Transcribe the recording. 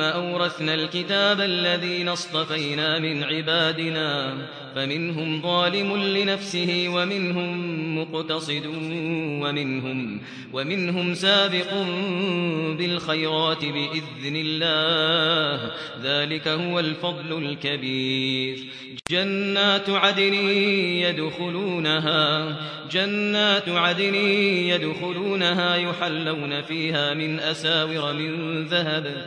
أورثنا الكتاب الذين اصطفينا من عبادنا فمنهم ظالم لنفسه ومنهم مقتصد ومنهم ومنهم سابق بالخيرات بإذن الله. ذلك هو الفضل الكبير. جنات عدن يدخلونها جنات عدن يدخلونها يحلون فيها من أساور من ذهب.